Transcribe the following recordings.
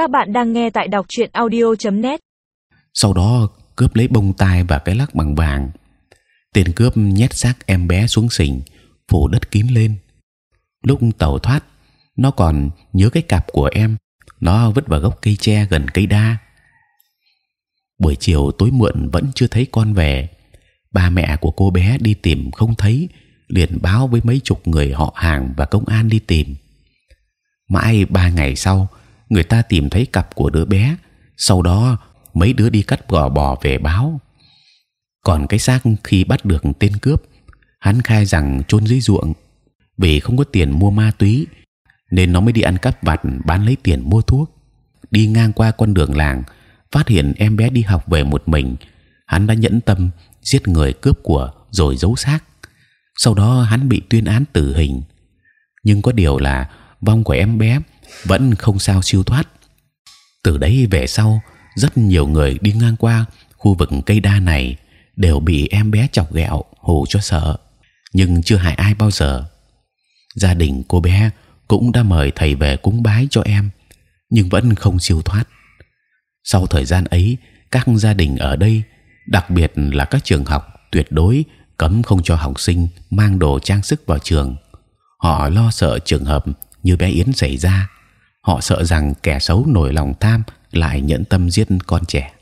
Các bạn đang nghe tại đọc truyện audio.net. Sau đó cướp lấy bông tai và cái lắc bằng vàng. Tên cướp nhét xác em bé xuống sình, phủ đất kín lên. Lúc tàu thoát, nó còn nhớ cái cặp của em. Nó vứt vào gốc cây tre gần cây đa. Buổi chiều tối muộn vẫn chưa thấy con về. Ba mẹ của cô bé đi tìm không thấy, liền báo với mấy chục người họ hàng và công an đi tìm. Mãi ba ngày sau, người ta tìm thấy cặp của đứa bé. Sau đó mấy đứa đi cắt gò bò về báo. Còn cái xác khi bắt được tên cướp, hắn khai rằng trôn dưới ruộng vì không có tiền mua ma túy nên nó mới đi ăn cắp vặt bán lấy tiền mua thuốc. Đi ngang qua con đường làng, phát hiện em bé đi học về một mình, hắn đã nhẫn tâm giết người cướp của rồi giấu xác. Sau đó hắn bị tuyên án tử hình. Nhưng có điều là vong của em bé vẫn không sao siêu thoát. Từ đấy về sau, rất nhiều người đi ngang qua khu vực cây đa này đều bị em bé chọc ghẹo hù cho sợ, nhưng chưa hại ai bao giờ. Gia đình cô bé cũng đã mời thầy về cúng bái cho em, nhưng vẫn không siêu thoát. Sau thời gian ấy, các gia đình ở đây, đặc biệt là các trường học, tuyệt đối cấm không cho học sinh mang đồ trang sức vào trường. Họ lo sợ trường hợp như bé Yến xảy ra. Họ sợ rằng kẻ xấu nổi lòng tham lại nhẫn tâm giết con trẻ.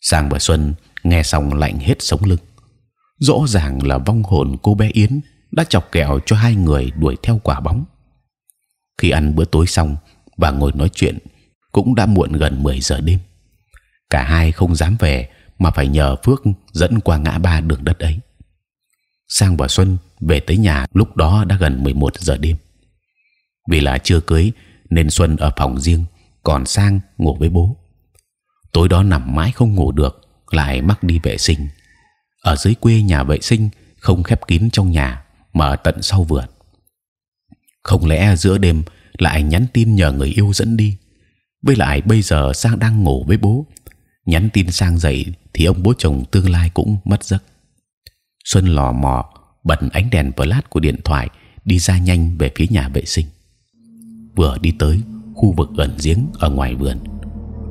Sang và Xuân nghe xong lạnh hết sống lưng. Rõ ràng là vong hồn cô bé Yến đã chọc kẹo cho hai người đuổi theo quả bóng. Khi ăn bữa tối xong và ngồi nói chuyện, cũng đã muộn gần 10 giờ đêm. Cả hai không dám về mà phải nhờ Phước dẫn qua ngã ba đường đất ấy. Sang và Xuân về tới nhà lúc đó đã gần 11 giờ đêm. Vì là chưa cưới nên Xuân ở phòng riêng, còn Sang ngủ với bố. Tối đó nằm mãi không ngủ được, lại mắc đi vệ sinh. Ở dưới quê nhà vệ sinh không khép kín trong nhà, mà ở tận sau vườn. Không lẽ giữa đêm lại nhắn tin nhờ người yêu dẫn đi? Với lại bây giờ Sang đang ngủ với bố, nhắn tin Sang dậy thì ông bố chồng tương lai cũng mất giấc. Xuân lò mò bật ánh đèn flash của điện thoại đi ra nhanh về phía nhà vệ sinh. Vừa đi tới khu vực gần giếng ở ngoài vườn,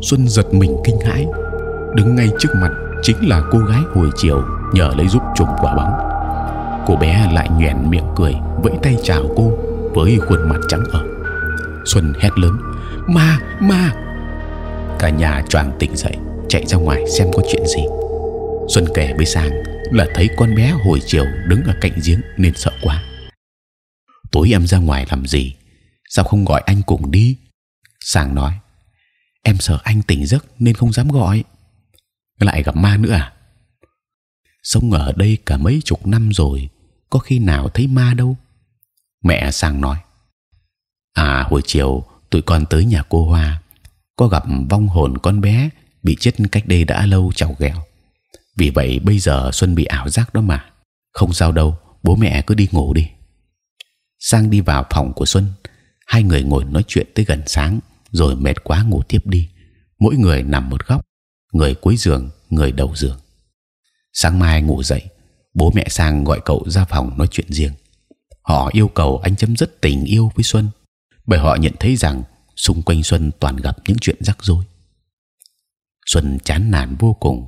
Xuân giật mình kinh hãi. Đứng ngay trước mặt chính là cô gái hồi chiều nhờ lấy giúp chùm quả bóng. Cô bé lại nhoẻn miệng cười, vẫy tay chào cô với khuôn mặt trắng ở Xuân hét lớn: Ma, ma! Cả nhà choàng tỉnh dậy, chạy ra ngoài xem có chuyện gì. Xuân kể với Sang là thấy con bé hồi chiều đứng ở cạnh giếng nên sợ quá. Tối em ra ngoài làm gì? Sao không gọi anh cùng đi? Sang nói: Em sợ anh tỉnh giấc nên không dám gọi. Lại gặp ma nữa à? Sống ở đây cả mấy chục năm rồi, có khi nào thấy ma đâu? Mẹ Sang nói: À hồi chiều tụi con tới nhà cô Hoa, có gặp vong hồn con bé bị chết cách đây đã lâu chào ghẹo. Vì vậy bây giờ Xuân bị ảo giác đó mà. Không sao đâu, bố mẹ cứ đi ngủ đi. Sang đi vào phòng của Xuân, hai người ngồi nói chuyện tới gần sáng, rồi mệt quá ngủ tiếp đi. Mỗi người nằm một góc, người cuối giường, người đầu giường. Sáng mai ngủ dậy, bố mẹ sang gọi cậu ra phòng nói chuyện riêng. Họ yêu cầu anh chấm dứt tình yêu với Xuân, bởi họ nhận thấy rằng xung quanh Xuân toàn gặp những chuyện rắc rối. Xuân chán nản vô cùng,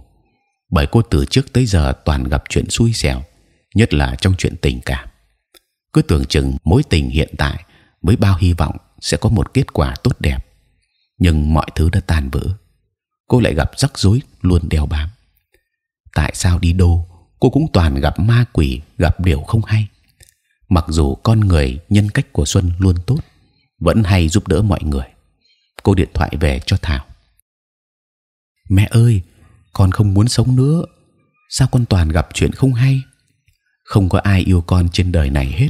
bởi cô từ trước tới giờ toàn gặp chuyện xui xẻo, nhất là trong chuyện tình cảm. Cứ tưởng chừng mối tình hiện tại với bao hy vọng sẽ có một kết quả tốt đẹp, nhưng mọi thứ đã tan vỡ. Cô lại gặp rắc rối luôn đeo bám. Tại sao đi đâu cô cũng toàn gặp ma quỷ, gặp điều không hay. Mặc dù con người nhân cách của Xuân luôn tốt, vẫn hay giúp đỡ mọi người. Cô điện thoại về cho Thảo. Mẹ ơi, con không muốn sống nữa. Sao con toàn gặp chuyện không hay? Không có ai yêu con trên đời này hết.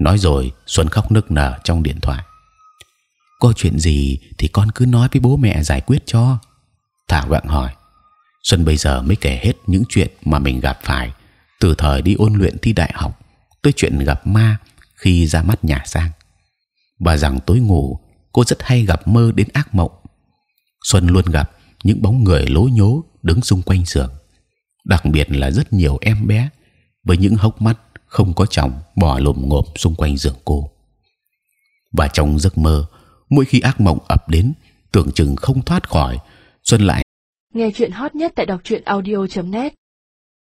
Nói rồi, Xuân khóc nức nở trong điện thoại. Có chuyện gì thì con cứ nói với bố mẹ giải quyết cho. Thảo gặng hỏi. Xuân bây giờ mới kể hết những chuyện mà mình gặp phải từ thời đi ôn luyện thi đại học tới chuyện gặp ma khi ra mắt nhà sang và rằng tối ngủ cô rất hay gặp mơ đến ác mộng. Xuân luôn gặp những bóng người lố nhố đứng xung quanh giường, đặc biệt là rất nhiều em bé với những hốc mắt không có chồng bỏ lồm ngộp xung quanh giường cô. Và trong giấc mơ, mỗi khi ác mộng ập đến tưởng chừng không thoát khỏi xuân lại nghe chuyện hot nhất tại đọc truyện audio .net